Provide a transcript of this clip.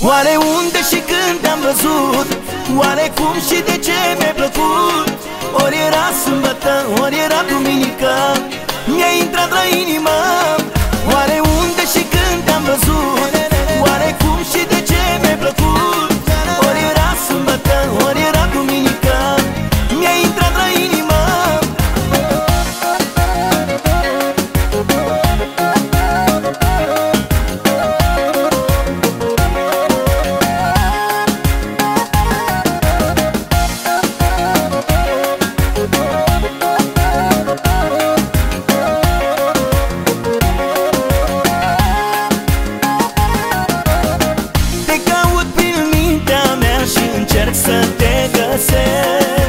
Oare unde și când te-am văzut? Oare cum și de ce mi-ai plăcut? Ori era sâmbătă, ori era duminică Mi-a intrat la inimă Her să te găsesc